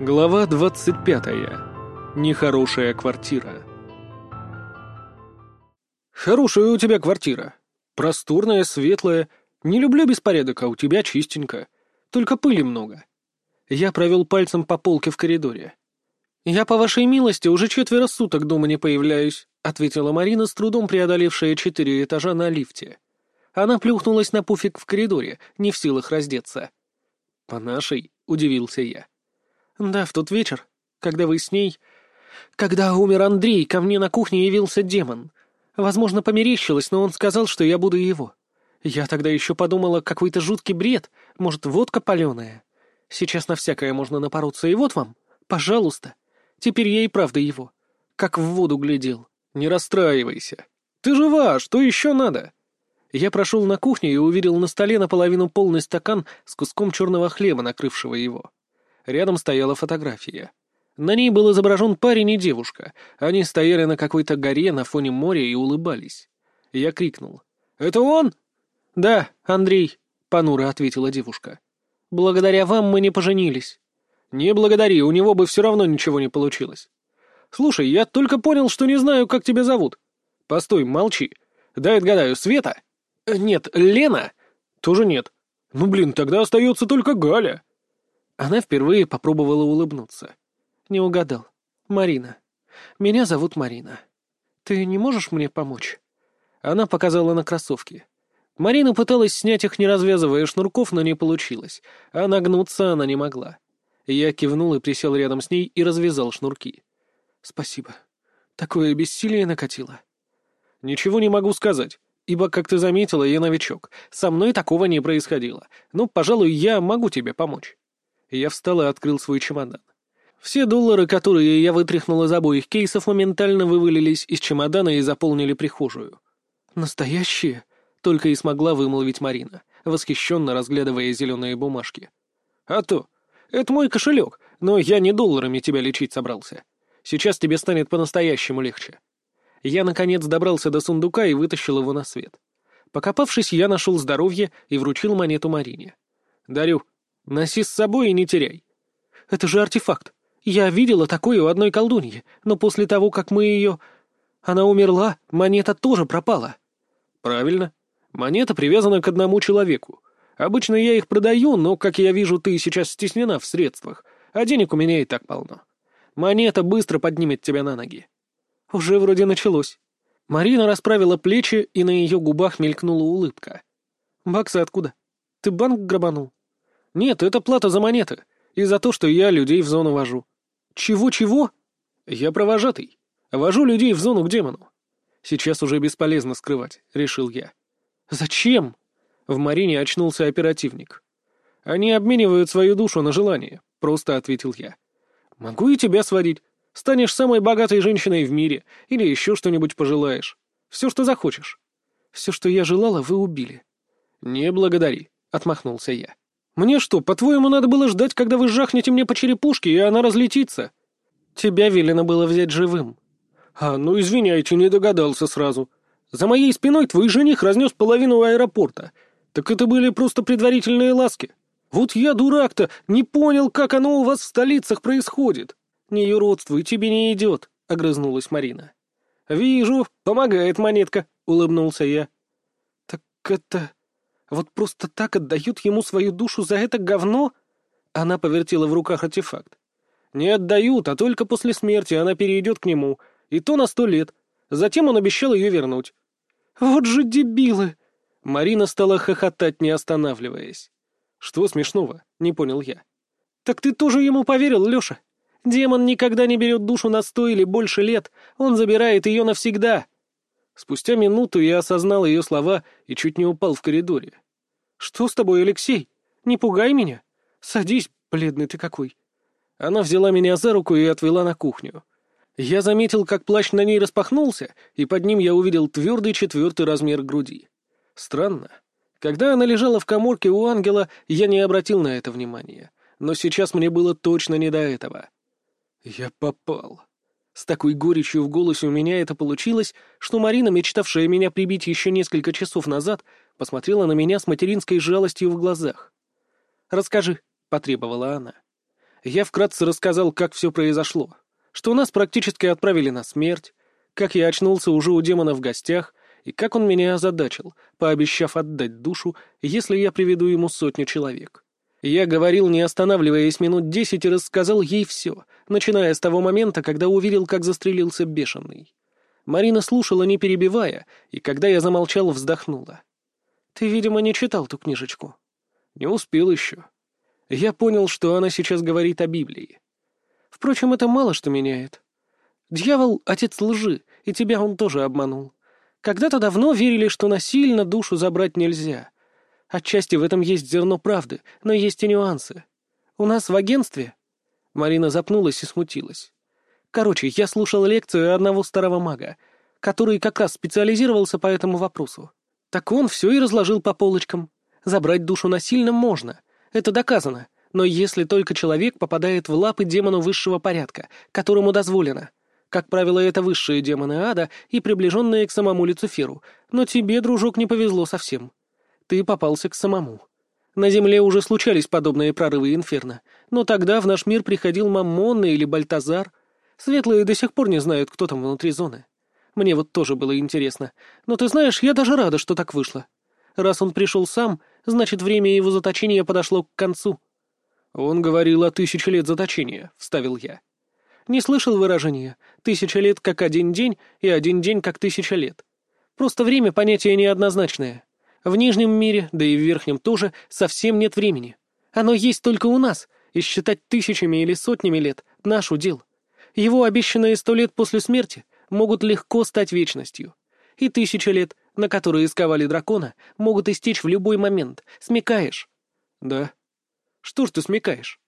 Глава 25. Нехорошая квартира. Хорошая у тебя квартира. Просторная, светлая. Не люблю беспорядок, а у тебя чистенько. Только пыли много. Я провел пальцем по полке в коридоре. «Я, по вашей милости, уже четверо суток дома не появляюсь», — ответила Марина, с трудом преодолевшая четыре этажа на лифте. Она плюхнулась на пуфик в коридоре, не в силах раздеться. «По нашей?» — удивился я. «Да, в тот вечер, когда вы с ней... Когда умер Андрей, ко мне на кухне явился демон. Возможно, померещилось, но он сказал, что я буду его. Я тогда еще подумала, какой-то жуткий бред, может, водка паленая. Сейчас на всякое можно напороться, и вот вам, пожалуйста. Теперь я и правда его. Как в воду глядел. Не расстраивайся. Ты жива, что еще надо?» Я прошел на кухню и увидел на столе наполовину полный стакан с куском черного хлеба, накрывшего его. Рядом стояла фотография. На ней был изображен парень и девушка. Они стояли на какой-то горе на фоне моря и улыбались. Я крикнул. «Это он?» «Да, Андрей», — понуро ответила девушка. «Благодаря вам мы не поженились». «Не благодари, у него бы все равно ничего не получилось». «Слушай, я только понял, что не знаю, как тебя зовут». «Постой, молчи. Дай отгадаю, Света?» «Нет, Лена?» «Тоже нет». «Ну, блин, тогда остается только Галя». Она впервые попробовала улыбнуться. Не угадал. Марина. Меня зовут Марина. Ты не можешь мне помочь? Она показала на кроссовки. Марина пыталась снять их, не развязывая шнурков, но не получилось, а нагнуться она не могла. Я кивнул и присел рядом с ней и развязал шнурки. «Спасибо. Такое бессилие накатило». «Ничего не могу сказать. Ибо, как ты заметила, я новичок. Со мной такого не происходило. Ну, пожалуй, я могу тебе помочь». Я встал и открыл свой чемодан. Все доллары, которые я вытряхнул из обоих кейсов, моментально вывалились из чемодана и заполнили прихожую. «Настоящие?» — только и смогла вымолвить Марина, восхищенно разглядывая зеленые бумажки. «А то! Это мой кошелек, но я не долларами тебя лечить собрался. Сейчас тебе станет по-настоящему легче». Я, наконец, добрался до сундука и вытащил его на свет. Покопавшись, я нашел здоровье и вручил монету Марине. «Дарю. Носи с собой и не теряй». «Это же артефакт. Я видела такое у одной колдуньи, но после того, как мы ее... Она умерла, монета тоже пропала». «Правильно. Монета привязана к одному человеку. Обычно я их продаю, но, как я вижу, ты сейчас стеснена в средствах, а денег у меня и так полно. Монета быстро поднимет тебя на ноги. Уже вроде началось. Марина расправила плечи, и на ее губах мелькнула улыбка. «Баксы откуда? Ты банк грабанул?» «Нет, это плата за монеты. И за то, что я людей в зону вожу». «Чего-чего?» «Я провожатый. Вожу людей в зону к демону». «Сейчас уже бесполезно скрывать», — решил я. «Зачем?» В Марине очнулся оперативник. «Они обменивают свою душу на желание», — просто ответил я. «Могу и тебя сводить. Станешь самой богатой женщиной в мире, или еще что-нибудь пожелаешь. Все, что захочешь. Все, что я желала, вы убили. Не благодари, — отмахнулся я. Мне что, по-твоему, надо было ждать, когда вы жахнете мне по черепушке, и она разлетится? Тебя велено было взять живым. А, ну извиняйте, не догадался сразу. За моей спиной твой жених разнес половину аэропорта. Так это были просто предварительные ласки. Вот я, дурак-то, не понял, как оно у вас в столицах происходит. «Не юродствуй, тебе не идет», — огрызнулась Марина. «Вижу, помогает монетка», — улыбнулся я. «Так это... Вот просто так отдают ему свою душу за это говно?» Она повертела в руках артефакт. «Не отдают, а только после смерти она перейдет к нему, и то на сто лет. Затем он обещал ее вернуть». «Вот же дебилы!» Марина стала хохотать, не останавливаясь. «Что смешного?» — не понял я. «Так ты тоже ему поверил, Леша?» Демон никогда не берет душу на сто или больше лет, он забирает ее навсегда. Спустя минуту я осознал ее слова и чуть не упал в коридоре. «Что с тобой, Алексей? Не пугай меня. Садись, бледный ты какой». Она взяла меня за руку и отвела на кухню. Я заметил, как плащ на ней распахнулся, и под ним я увидел твердый четвертый размер груди. Странно. Когда она лежала в коморке у ангела, я не обратил на это внимания. Но сейчас мне было точно не до этого. Я попал. С такой горечью в голосе у меня это получилось, что Марина, мечтавшая меня прибить еще несколько часов назад, посмотрела на меня с материнской жалостью в глазах. «Расскажи», — потребовала она. Я вкратце рассказал, как все произошло, что нас практически отправили на смерть, как я очнулся уже у демона в гостях, и как он меня озадачил, пообещав отдать душу, если я приведу ему сотню человек. Я говорил, не останавливаясь минут десять, и рассказал ей все, начиная с того момента, когда увидел, как застрелился бешеный. Марина слушала, не перебивая, и когда я замолчал, вздохнула. «Ты, видимо, не читал ту книжечку». «Не успел еще». Я понял, что она сейчас говорит о Библии. Впрочем, это мало что меняет. Дьявол — отец лжи, и тебя он тоже обманул. Когда-то давно верили, что насильно душу забрать нельзя. Отчасти в этом есть зерно правды, но есть и нюансы. У нас в агентстве...» Марина запнулась и смутилась. «Короче, я слушал лекцию одного старого мага, который как раз специализировался по этому вопросу. Так он все и разложил по полочкам. Забрать душу насильно можно, это доказано, но если только человек попадает в лапы демону высшего порядка, которому дозволено — как правило, это высшие демоны ада и приближенные к самому Люциферу, но тебе, дружок, не повезло совсем. Ты попался к самому. На Земле уже случались подобные прорывы инферно, но тогда в наш мир приходил Маммон или Бальтазар. Светлые до сих пор не знают, кто там внутри зоны. Мне вот тоже было интересно. Но ты знаешь, я даже рада, что так вышло. Раз он пришел сам, значит, время его заточения подошло к концу. Он говорил о тысяче лет заточения, — вставил я. Не слышал выражения «тысяча лет как один день» и «один день как тысяча лет». Просто время — понятие неоднозначное. В нижнем мире, да и в верхнем тоже, совсем нет времени. Оно есть только у нас, и считать тысячами или сотнями лет — наш удел. Его обещанные сто лет после смерти могут легко стать вечностью. И тысяча лет, на которые сковали дракона, могут истечь в любой момент. Смекаешь? Да. Что ж ты смекаешь?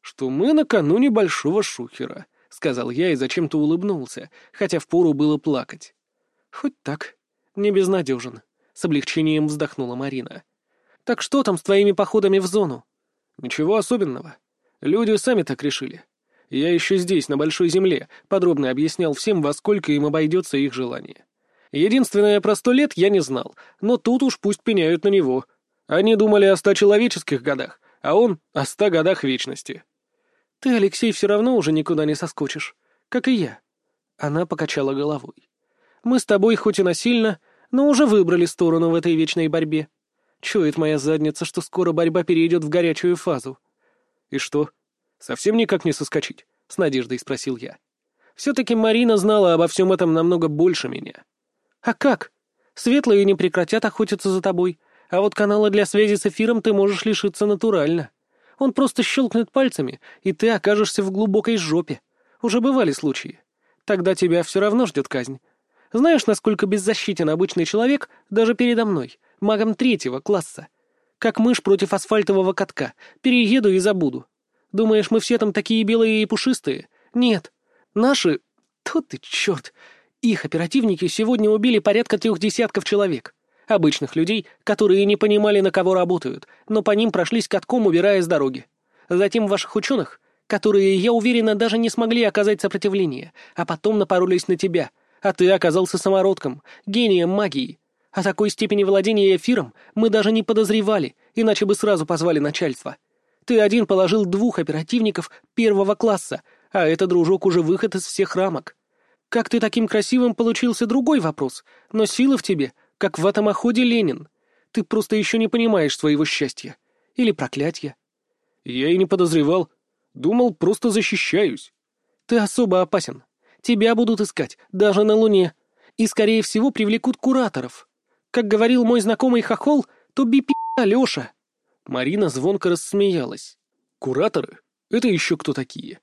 Что мы накануне большого шухера, — сказал я и зачем-то улыбнулся, хотя впору было плакать. «Хоть так. Не безнадежен», — с облегчением вздохнула Марина. «Так что там с твоими походами в зону?» «Ничего особенного. Люди сами так решили. Я еще здесь, на Большой Земле, подробно объяснял всем, во сколько им обойдется их желание. Единственное, про сто лет я не знал, но тут уж пусть пеняют на него. Они думали о ста человеческих годах, а он — о ста годах вечности. Ты, Алексей, все равно уже никуда не соскочишь, как и я. Она покачала головой. Мы с тобой хоть и насильно, но уже выбрали сторону в этой вечной борьбе. Чует моя задница, что скоро борьба перейдет в горячую фазу. И что, совсем никак не соскочить? С надеждой спросил я. Все-таки Марина знала обо всем этом намного больше меня. А как? Светлые не прекратят охотиться за тобой, а вот канала для связи с эфиром ты можешь лишиться натурально. Он просто щелкнет пальцами, и ты окажешься в глубокой жопе. Уже бывали случаи. Тогда тебя все равно ждет казнь. Знаешь, насколько беззащитен обычный человек даже передо мной, магом третьего класса? Как мышь против асфальтового катка. Перееду и забуду. Думаешь, мы все там такие белые и пушистые? Нет. Наши... Тут ты, черт. Их оперативники сегодня убили порядка трех десятков человек. Обычных людей, которые не понимали, на кого работают, но по ним прошлись катком, убирая с дороги. Затем ваших ученых, которые, я уверена, даже не смогли оказать сопротивление, а потом напоролись на тебя, а ты оказался самородком, гением магии. О такой степени владения эфиром мы даже не подозревали, иначе бы сразу позвали начальство. Ты один положил двух оперативников первого класса, а это, дружок, уже выход из всех рамок. Как ты таким красивым получился другой вопрос, но силы в тебе как в атомоходе Ленин. Ты просто еще не понимаешь своего счастья. Или проклятия. Я и не подозревал. Думал, просто защищаюсь. Ты особо опасен. Тебя будут искать, даже на Луне. И, скорее всего, привлекут кураторов. Как говорил мой знакомый Хохол, то бипи Леша. Марина звонко рассмеялась. Кураторы? Это еще кто такие?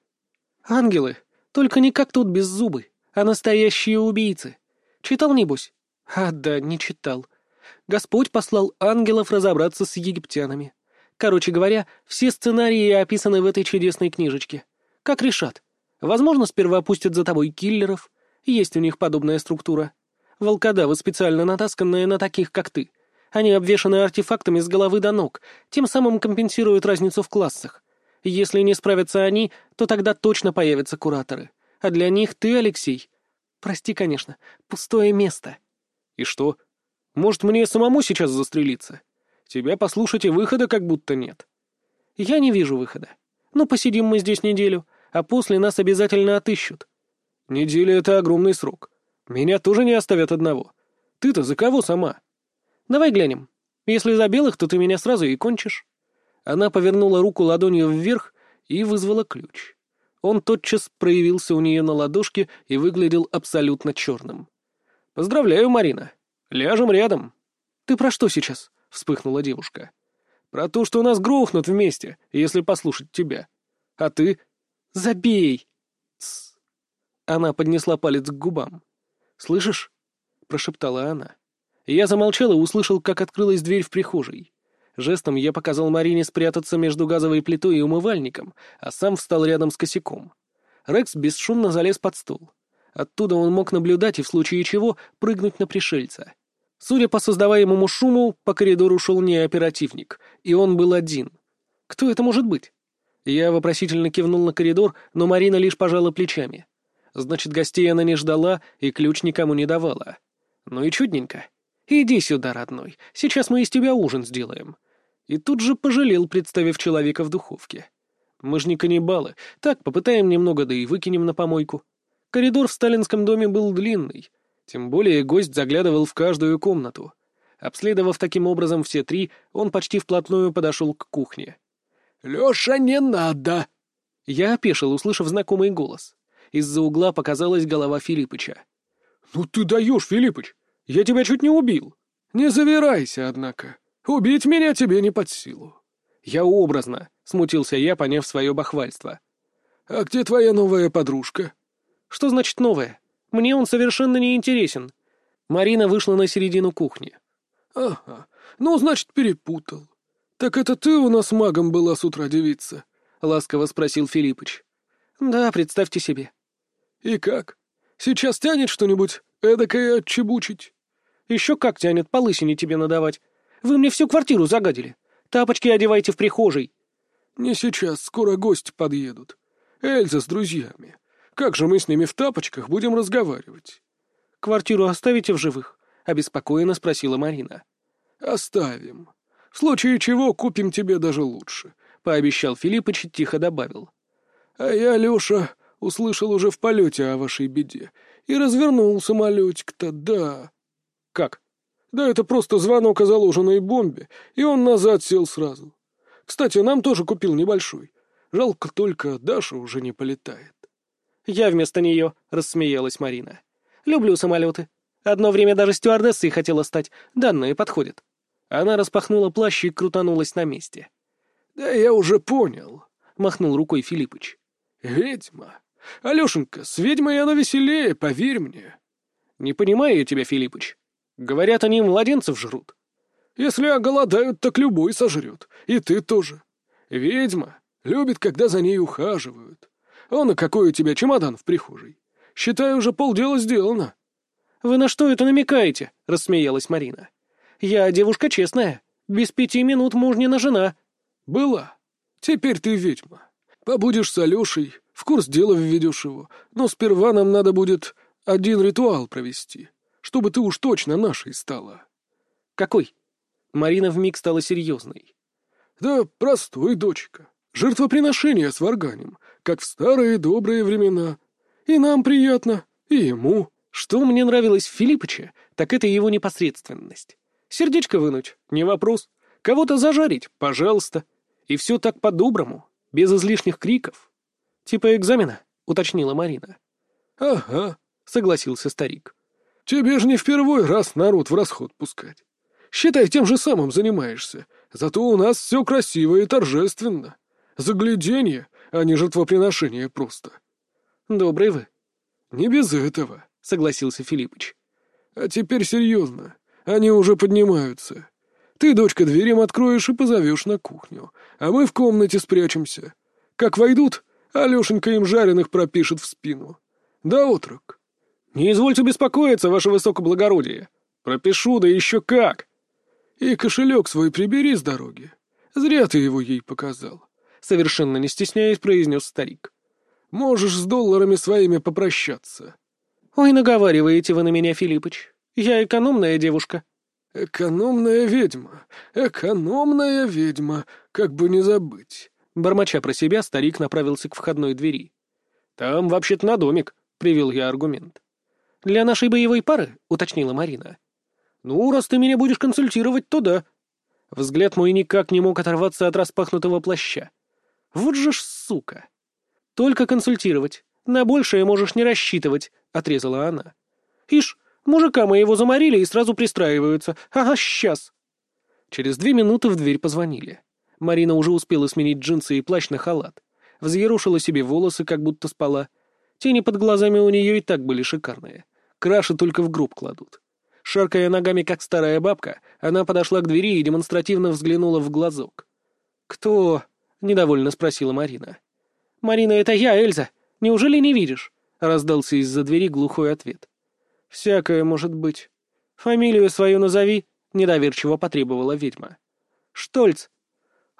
Ангелы. Только не как тут без зубы, а настоящие убийцы. Читал, небось? А, да, не читал. Господь послал ангелов разобраться с египтянами. Короче говоря, все сценарии описаны в этой чудесной книжечке. Как решат? Возможно, сперва пустят за тобой киллеров. Есть у них подобная структура. Волкодавы, специально натасканные на таких, как ты. Они обвешаны артефактами с головы до ног, тем самым компенсируют разницу в классах. Если не справятся они, то тогда точно появятся кураторы. А для них ты, Алексей... Прости, конечно, пустое место. И что? Может, мне самому сейчас застрелиться? Тебя послушать и выхода как будто нет. Я не вижу выхода. Ну, посидим мы здесь неделю, а после нас обязательно отыщут». «Неделя — это огромный срок. Меня тоже не оставят одного. Ты-то за кого сама?» «Давай глянем. Если за белых, то ты меня сразу и кончишь». Она повернула руку ладонью вверх и вызвала ключ. Он тотчас проявился у нее на ладошке и выглядел абсолютно черным. «Поздравляю, Марина. Ляжем рядом». «Ты про что сейчас?» — вспыхнула девушка. «Про то, что нас грохнут вместе, если послушать тебя. А ты?» «Забей!» Тс. Она поднесла палец к губам. «Слышишь?» — прошептала она. Я замолчал и услышал, как открылась дверь в прихожей. Жестом я показал Марине спрятаться между газовой плитой и умывальником, а сам встал рядом с косяком. Рекс бесшумно залез под стол. Оттуда он мог наблюдать и в случае чего прыгнуть на пришельца. Судя по создаваемому шуму, по коридору шел не оперативник, и он был один. Кто это может быть? Я вопросительно кивнул на коридор, но Марина лишь пожала плечами. Значит, гостей она не ждала и ключ никому не давала. Ну и чудненько. Иди сюда, родной, сейчас мы из тебя ужин сделаем. И тут же пожалел, представив человека в духовке. Мы ж не каннибалы, так, попытаем немного, да и выкинем на помойку. Коридор в сталинском доме был длинный, тем более гость заглядывал в каждую комнату. Обследовав таким образом все три, он почти вплотную подошел к кухне. «Леша, не надо!» Я опешил, услышав знакомый голос. Из-за угла показалась голова Филиппыча. «Ну ты даешь, Филиппыч! Я тебя чуть не убил!» «Не завирайся, однако. Убить меня тебе не под силу». «Я образно», — смутился я, поняв свое бахвальство. «А где твоя новая подружка?» «Что значит новая? Мне он совершенно не интересен». Марина вышла на середину кухни. «Ага, ну, значит, перепутал. Так это ты у нас магом была с утра девица?» — ласково спросил Филиппыч. «Да, представьте себе». «И как? Сейчас тянет что-нибудь эдакое отчебучить?» «Еще как тянет, по лысине тебе надавать. Вы мне всю квартиру загадили. Тапочки одевайте в прихожей». «Не сейчас, скоро гости подъедут. Эльза с друзьями. Как же мы с ними в тапочках будем разговаривать?» «Квартиру оставите в живых?» — обеспокоенно спросила Марина. «Оставим. В случае чего купим тебе даже лучше», — пообещал Филиппыч и тихо добавил. «А я, Леша, услышал уже в полете о вашей беде и развернул самолетик-то, да». «Как?» Да это просто звонок о заложенной бомбе, и он назад сел сразу. Кстати, нам тоже купил небольшой. Жалко только, Даша уже не полетает. Я вместо нее, — рассмеялась Марина. Люблю самолеты. Одно время даже стюардессой хотела стать. Данные подходят. Она распахнула плащ и крутанулась на месте. «Да я уже понял», — махнул рукой Филиппыч. «Ведьма. Алешенька, с ведьмой она веселее, поверь мне». «Не понимаю я тебя, Филиппыч. Говорят, они младенцев жрут. Если оголодают, так любой сожрет. И ты тоже. Ведьма любит, когда за ней ухаживают. Он, а какой у тебя чемодан в прихожей? Считай, уже полдела сделано. «Вы на что это намекаете?» — рассмеялась Марина. «Я девушка честная. Без пяти минут мужнина жена». «Была. Теперь ты ведьма. Побудешь с Алешей, в курс дела введешь его. Но сперва нам надо будет один ритуал провести чтобы ты уж точно нашей стала». «Какой?» Марина вмиг стала серьезной. «Да простой, дочка. Жертвоприношение с варганем, как в старые добрые времена. И нам приятно, и ему». Что мне нравилось в Филиппыче, так это его непосредственность. Сердечко вынуть — не вопрос. Кого-то зажарить — пожалуйста. И все так по-доброму, без излишних криков. «Типа экзамена», — уточнила Марина. «Ага», — согласился старик. Тебе же не впервой раз народ в расход пускать. Считай, тем же самым занимаешься. Зато у нас все красиво и торжественно. Загляденье, а не жертвоприношение просто. Добрый вы. Не без этого, согласился Филиппыч. А теперь серьезно. Они уже поднимаются. Ты, дочка, дверь им откроешь и позовешь на кухню, а мы в комнате спрячемся. Как войдут, Алешенька им жареных пропишет в спину. Да, отрок? «Не извольте беспокоиться, ваше высокоблагородие. Пропишу, да еще как!» «И кошелек свой прибери с дороги. Зря ты его ей показал», — совершенно не стесняясь произнес старик. «Можешь с долларами своими попрощаться». «Ой, наговариваете вы на меня, Филиппыч. Я экономная девушка». «Экономная ведьма, экономная ведьма, как бы не забыть», — Бормоча про себя, старик направился к входной двери. «Там вообще-то на домик», — привел я аргумент. «Для нашей боевой пары?» — уточнила Марина. «Ну, раз ты меня будешь консультировать, то да». Взгляд мой никак не мог оторваться от распахнутого плаща. «Вот же ж сука!» «Только консультировать. На большее можешь не рассчитывать», — отрезала она. «Ишь, мужика моего заморили и сразу пристраиваются. Ага, сейчас». Через две минуты в дверь позвонили. Марина уже успела сменить джинсы и плащ на халат. Взъерушила себе волосы, как будто спала. Тени под глазами у нее и так были шикарные. Краши только в гроб кладут. Шаркая ногами, как старая бабка, она подошла к двери и демонстративно взглянула в глазок. «Кто?» — недовольно спросила Марина. «Марина, это я, Эльза. Неужели не видишь?» — раздался из-за двери глухой ответ. «Всякое может быть. Фамилию свою назови», — недоверчиво потребовала ведьма. «Штольц».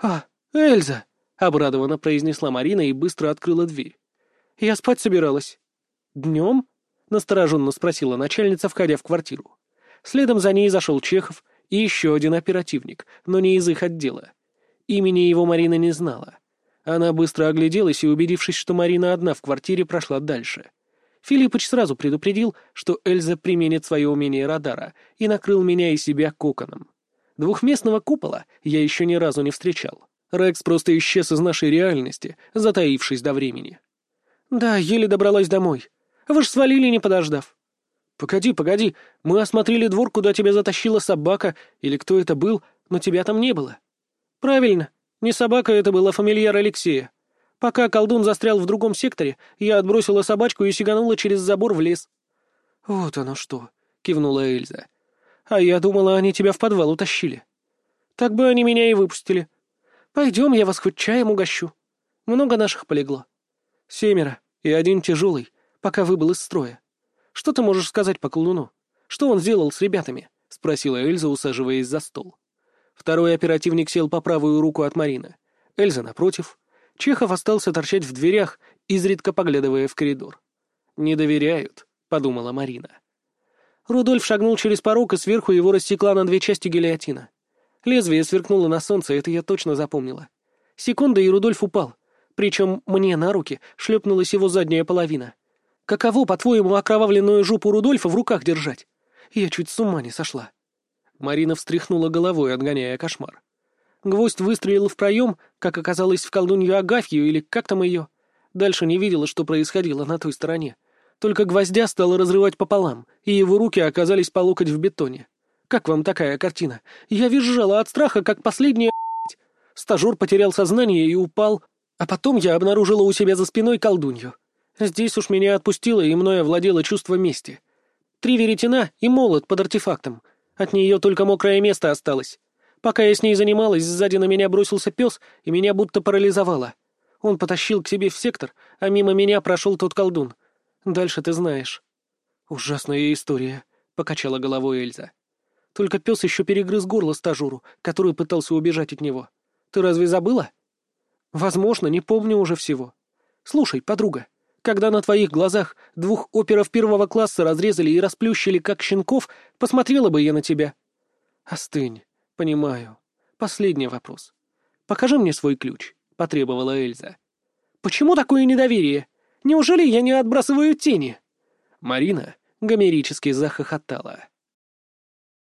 «А, Эльза!» — обрадованно произнесла Марина и быстро открыла дверь. «Я спать собиралась». «Днем?» — настороженно спросила начальница, входя в квартиру. Следом за ней зашел Чехов и еще один оперативник, но не из их отдела. Имени его Марина не знала. Она быстро огляделась и, убедившись, что Марина одна в квартире, прошла дальше. Филиппыч сразу предупредил, что Эльза применит свое умение радара и накрыл меня и себя коконом. Двухместного купола я еще ни разу не встречал. Рекс просто исчез из нашей реальности, затаившись до времени. «Да, еле добралась домой. Вы ж свалили, не подождав». «Погоди, погоди, мы осмотрели двор, куда тебя затащила собака, или кто это был, но тебя там не было». «Правильно. Не собака это была, фамильяр Алексея. Пока колдун застрял в другом секторе, я отбросила собачку и сиганула через забор в лес». «Вот оно что», — кивнула Эльза. «А я думала, они тебя в подвал утащили». «Так бы они меня и выпустили. Пойдем, я вас хоть чаем угощу. Много наших полегло». «Семеро, и один тяжелый, пока выбыл из строя. Что ты можешь сказать по колдуну? Что он сделал с ребятами?» — спросила Эльза, усаживаясь за стол. Второй оперативник сел по правую руку от Марина. Эльза напротив. Чехов остался торчать в дверях, изредка поглядывая в коридор. «Не доверяют», — подумала Марина. Рудольф шагнул через порог, и сверху его рассекла на две части гильотина. Лезвие сверкнуло на солнце, это я точно запомнила. Секунда, и Рудольф упал. Причем мне на руки шлепнулась его задняя половина. Каково, по-твоему, окровавленную жопу Рудольфа в руках держать? Я чуть с ума не сошла. Марина встряхнула головой, отгоняя кошмар. Гвоздь выстрелил в проем, как оказалось, в колдунью Агафью или как там ее. Дальше не видела, что происходило на той стороне. Только гвоздя стало разрывать пополам, и его руки оказались по локоть в бетоне. Как вам такая картина? Я визжала от страха, как последняя Стажер потерял сознание и упал, а потом я обнаружила у себя за спиной колдунью. Здесь уж меня отпустило, и мною овладело чувство мести. Три веретена и молот под артефактом — от нее только мокрое место осталось. Пока я с ней занималась, сзади на меня бросился пес, и меня будто парализовало. Он потащил к себе в сектор, а мимо меня прошел тот колдун. Дальше ты знаешь. «Ужасная история», — покачала головой Эльза. «Только пес еще перегрыз горло стажеру, который пытался убежать от него. Ты разве забыла?» «Возможно, не помню уже всего. Слушай, подруга, когда на твоих глазах двух оперов первого класса разрезали и расплющили, как щенков, посмотрела бы я на тебя. Остынь. Понимаю. Последний вопрос. Покажи мне свой ключ, — потребовала Эльза. Почему такое недоверие? Неужели я не отбрасываю тени? Марина гомерически захохотала.